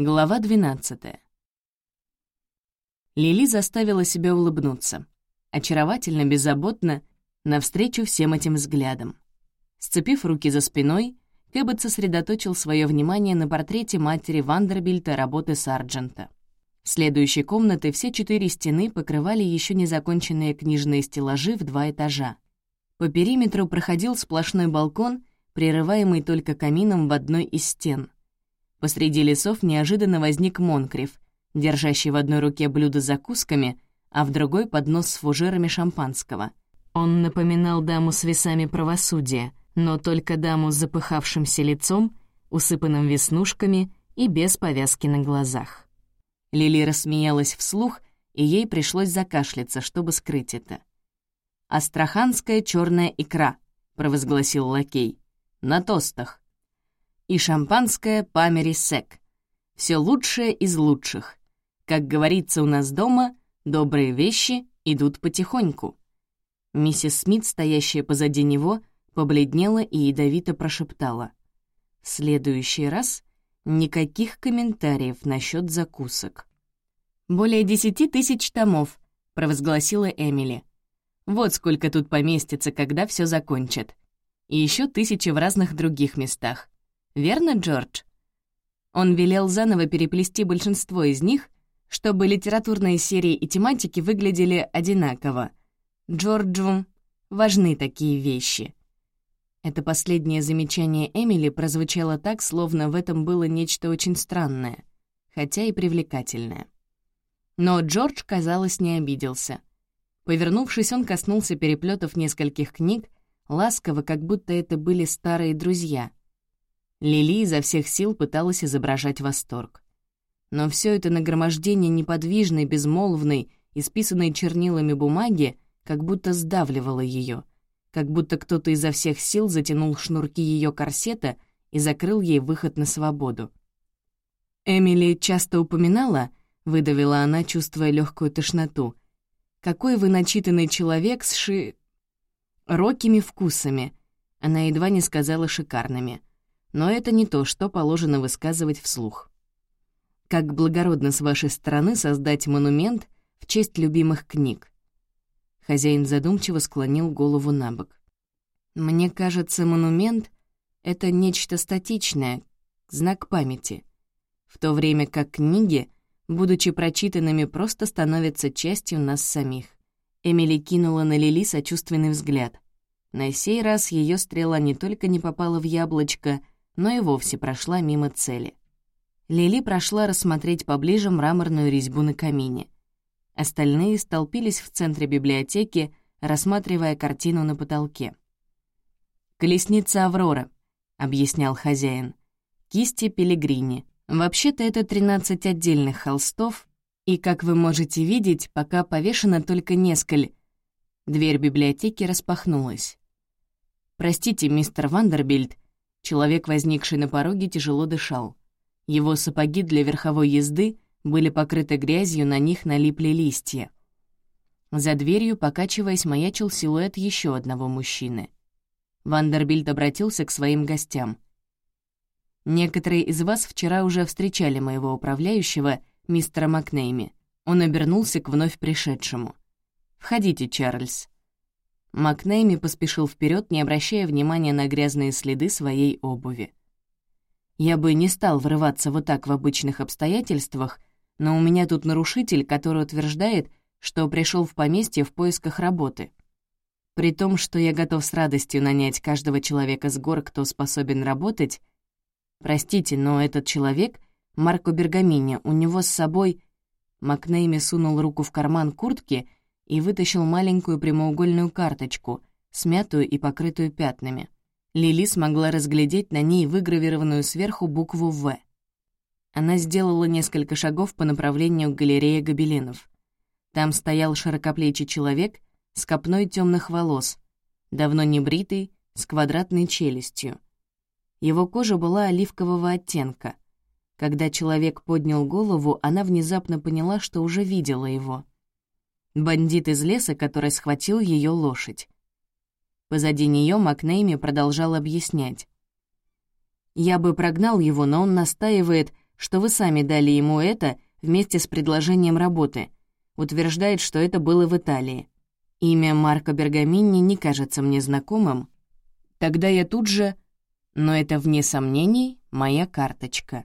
Глава 12 Лили заставила себя улыбнуться. Очаровательно, беззаботно, навстречу всем этим взглядам. Сцепив руки за спиной, Кэббет сосредоточил свое внимание на портрете матери Вандербильта работы сарджента. Следующей комнаты все четыре стены покрывали еще незаконченные книжные стеллажи в два этажа. По периметру проходил сплошной балкон, прерываемый только камином в одной из стен. Посреди лесов неожиданно возник Монкрив, держащий в одной руке блюдо с закусками, а в другой — поднос с фужерами шампанского. Он напоминал даму с весами правосудия, но только даму с запыхавшимся лицом, усыпанным веснушками и без повязки на глазах. Лили рассмеялась вслух, и ей пришлось закашляться, чтобы скрыть это. «Астраханская черная икра», — провозгласил лакей. «На тостах». «И шампанское памери сек. Все лучшее из лучших. Как говорится у нас дома, добрые вещи идут потихоньку». Миссис Смит, стоящая позади него, побледнела и ядовито прошептала. «В следующий раз никаких комментариев насчет закусок». «Более десяти тысяч томов», — провозгласила Эмили. «Вот сколько тут поместится, когда все закончат. И еще тысячи в разных других местах. Верно, Джордж?» Он велел заново переплести большинство из них, чтобы литературные серии и тематики выглядели одинаково. Джорджу важны такие вещи. Это последнее замечание Эмили прозвучало так, словно в этом было нечто очень странное, хотя и привлекательное. Но Джордж, казалось, не обиделся. Повернувшись, он коснулся переплетов нескольких книг, ласково, как будто это были старые друзья. Лили изо всех сил пыталась изображать восторг. Но все это нагромождение неподвижной, безмолвной, исписанной чернилами бумаги, как будто сдавливало ее, как будто кто-то изо всех сил затянул шнурки ее корсета и закрыл ей выход на свободу. Эмили часто упоминала, выдавила она, чувствуя легкую тошноту. «Какой вы начитанный человек с ши...» «Рокими вкусами», она едва не сказала шикарными. Но это не то, что положено высказывать вслух. Как благородно с вашей стороны создать монумент в честь любимых книг. Хозяин задумчиво склонил голову на бок. Мне кажется, монумент — это нечто статичное, знак памяти, в то время как книги, будучи прочитанными, просто становятся частью нас самих. Эмили кинула на Лили сочувственный взгляд. На сей раз ее стрела не только не попала в яблочко, но и вовсе прошла мимо цели. Лили прошла рассмотреть поближе мраморную резьбу на камине. Остальные столпились в центре библиотеки, рассматривая картину на потолке. «Колесница Аврора», — объяснял хозяин. «Кисти Пелигрини. Вообще-то это 13 отдельных холстов, и, как вы можете видеть, пока повешено только несколько...» Дверь библиотеки распахнулась. «Простите, мистер Вандербильд», человек, возникший на пороге, тяжело дышал. Его сапоги для верховой езды были покрыты грязью, на них налипли листья. За дверью, покачиваясь, маячил силуэт еще одного мужчины. Вандербильд обратился к своим гостям. «Некоторые из вас вчера уже встречали моего управляющего, мистера Макнейми. Он обернулся к вновь пришедшему. «Входите, Чарльз». Макнейми поспешил вперед, не обращая внимания на грязные следы своей обуви. Я бы не стал врываться вот так в обычных обстоятельствах, но у меня тут нарушитель, который утверждает, что пришел в поместье в поисках работы. При том, что я готов с радостью нанять каждого человека с гор, кто способен работать. Простите, но этот человек — Марко Бергамини, у него с собой... Макнейми сунул руку в карман куртки и вытащил маленькую прямоугольную карточку, смятую и покрытую пятнами. Лили смогла разглядеть на ней выгравированную сверху букву «В». Она сделала несколько шагов по направлению к галерее гобеленов. Там стоял широкоплечий человек с копной темных волос, давно не бритый, с квадратной челюстью. Его кожа была оливкового оттенка. Когда человек поднял голову, она внезапно поняла, что уже видела его. Бандит из леса, который схватил ее лошадь. Позади нее Макнейми продолжал объяснять. «Я бы прогнал его, но он настаивает, что вы сами дали ему это вместе с предложением работы. Утверждает, что это было в Италии. Имя Марко Бергамини не кажется мне знакомым. Тогда я тут же... Но это, вне сомнений, моя карточка.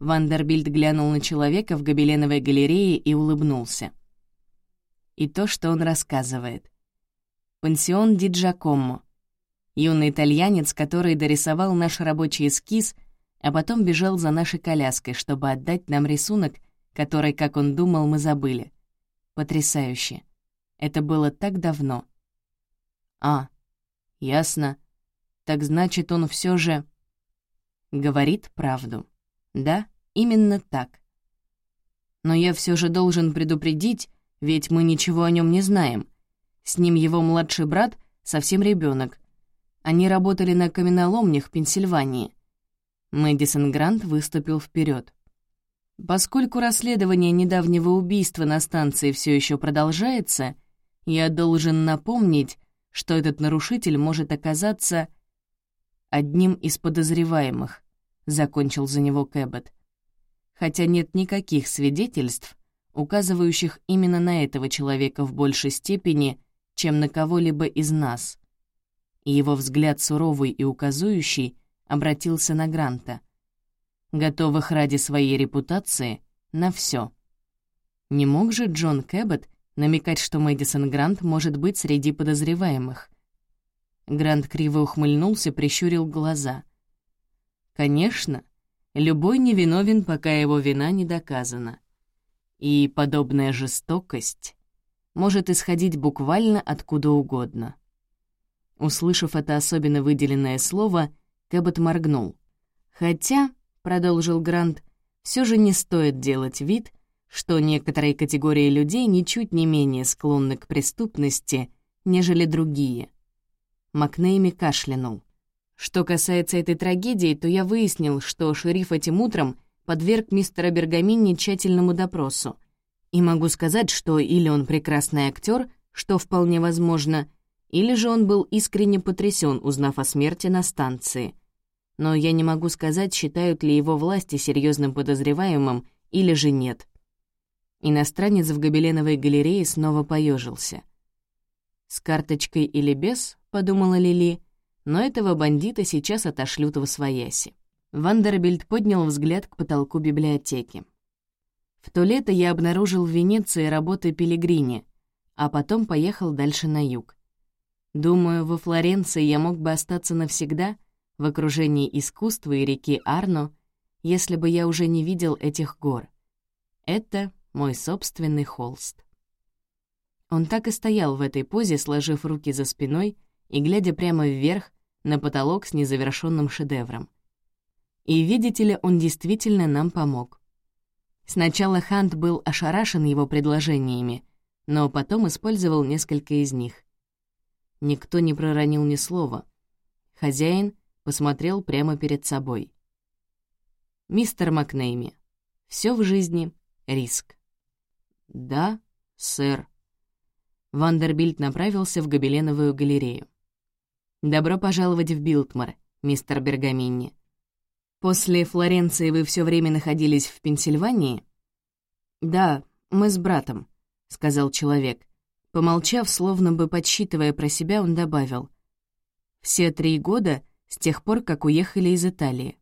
Вандербильд глянул на человека в гобеленовой галерее и улыбнулся. И то, что он рассказывает. Пансион Ди Джакомо. Юный итальянец, который дорисовал наш рабочий эскиз, а потом бежал за нашей коляской, чтобы отдать нам рисунок, который, как он думал, мы забыли. Потрясающе. Это было так давно. А, ясно. Так значит, он все же... Говорит правду. Да, именно так. Но я все же должен предупредить, ведь мы ничего о нем не знаем. С ним его младший брат совсем ребенок. Они работали на каменоломнях Пенсильвании. Мэдисон Грант выступил вперед. Поскольку расследование недавнего убийства на станции все еще продолжается, я должен напомнить, что этот нарушитель может оказаться одним из подозреваемых, закончил за него Кэббет. Хотя нет никаких свидетельств, указывающих именно на этого человека в большей степени, чем на кого-либо из нас. И его взгляд суровый и указующий обратился на Гранта, готовых ради своей репутации на все. Не мог же Джон Кэббет намекать, что Мэдисон Грант может быть среди подозреваемых? Грант криво ухмыльнулся, прищурил глаза. «Конечно, любой невиновен, пока его вина не доказана. И подобная жестокость может исходить буквально откуда угодно. Услышав это особенно выделенное слово, Кэббот моргнул. «Хотя», — продолжил Грант, — «все же не стоит делать вид, что некоторые категории людей ничуть не менее склонны к преступности, нежели другие». Макнейми кашлянул. Что касается этой трагедии, то я выяснил, что шериф этим утром подверг мистера Бергамини тщательному допросу, и могу сказать, что или он прекрасный актер, что вполне возможно, или же он был искренне потрясен, узнав о смерти на станции. Но я не могу сказать, считают ли его власти серьезным подозреваемым или же нет. Иностранец в гобеленовой галерее снова поежился. «С карточкой или без?» — подумала Лили, но этого бандита сейчас отошлют в свояси. Вандербильд поднял взгляд к потолку библиотеки. В то лето я обнаружил в Венеции работы Пелигрини, а потом поехал дальше на юг. Думаю, во Флоренции я мог бы остаться навсегда, в окружении искусства и реки Арно, если бы я уже не видел этих гор. Это мой собственный холст. Он так и стоял в этой позе, сложив руки за спиной и глядя прямо вверх на потолок с незавершенным шедевром. И, видите ли, он действительно нам помог. Сначала Хант был ошарашен его предложениями, но потом использовал несколько из них. Никто не проронил ни слова. Хозяин посмотрел прямо перед собой. «Мистер Макнейми, все в жизни — риск». «Да, сэр». Вандербильд направился в гобеленовую галерею. «Добро пожаловать в Билтмар, мистер Бергаминни. «После Флоренции вы все время находились в Пенсильвании?» «Да, мы с братом», — сказал человек. Помолчав, словно бы подсчитывая про себя, он добавил. «Все три года с тех пор, как уехали из Италии».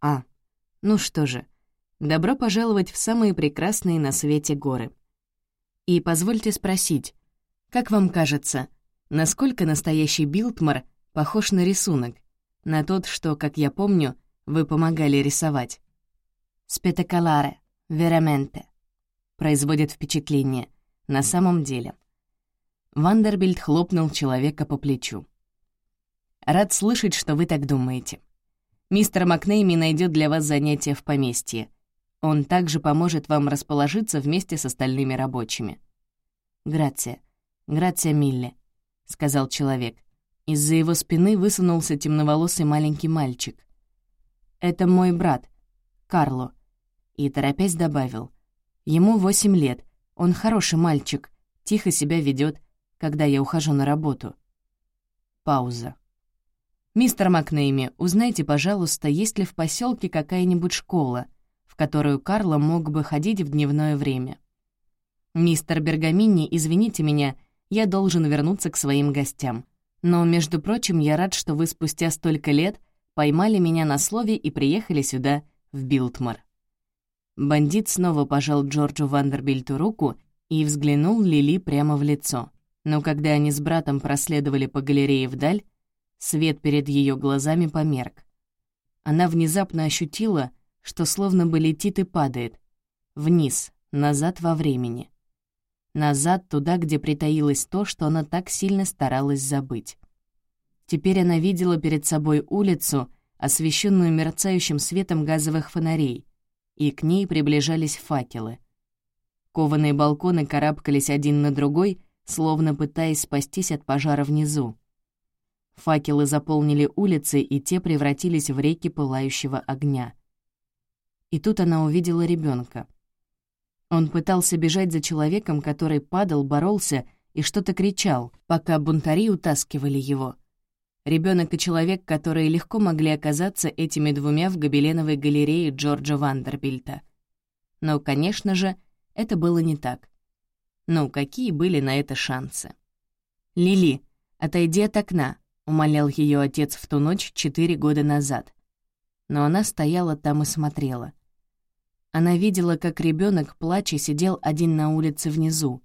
«А, ну что же, добро пожаловать в самые прекрасные на свете горы. И позвольте спросить, как вам кажется, насколько настоящий Билтмар похож на рисунок, на тот, что, как я помню, вы помогали рисовать. «Спетакаларе, вераменте», производит впечатление, на самом деле. Вандербильд хлопнул человека по плечу. «Рад слышать, что вы так думаете. Мистер Макнейми найдет для вас занятие в поместье. Он также поможет вам расположиться вместе с остальными рабочими». «Грация, грация Милли», — сказал человек. Из-за его спины высунулся темноволосый маленький мальчик. «Это мой брат, Карло», и, торопясь, добавил. «Ему восемь лет, он хороший мальчик, тихо себя ведет, когда я ухожу на работу». Пауза. «Мистер Макнейми, узнайте, пожалуйста, есть ли в поселке какая-нибудь школа, в которую Карло мог бы ходить в дневное время. Мистер Бергамини, извините меня, я должен вернуться к своим гостям. Но, между прочим, я рад, что вы спустя столько лет поймали меня на слове и приехали сюда, в Билтмор». Бандит снова пожал Джорджу Вандербильту руку и взглянул Лили прямо в лицо. Но когда они с братом проследовали по галерее вдаль, свет перед ее глазами померк. Она внезапно ощутила, что словно бы летит и падает. Вниз, назад во времени. Назад туда, где притаилось то, что она так сильно старалась забыть. Теперь она видела перед собой улицу, освещенную мерцающим светом газовых фонарей, и к ней приближались факелы. Кованые балконы карабкались один на другой, словно пытаясь спастись от пожара внизу. Факелы заполнили улицы, и те превратились в реки пылающего огня. И тут она увидела ребенка. Он пытался бежать за человеком, который падал, боролся и что-то кричал, пока бунтари утаскивали его. Ребенок и человек, которые легко могли оказаться этими двумя в гобеленовой галерее Джорджа Вандербильта. Но, конечно же, это было не так. Ну, какие были на это шансы? «Лили, отойди от окна», — умолял ее отец в ту ночь четыре года назад. Но она стояла там и смотрела. Она видела, как ребенок плача сидел один на улице внизу,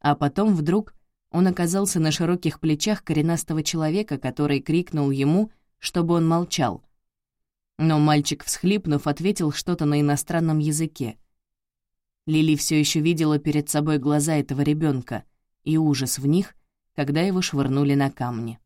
а потом вдруг он оказался на широких плечах коренастого человека, который крикнул ему, чтобы он молчал. Но мальчик, всхлипнув, ответил что-то на иностранном языке. Лили все еще видела перед собой глаза этого ребенка и ужас в них, когда его швырнули на камни.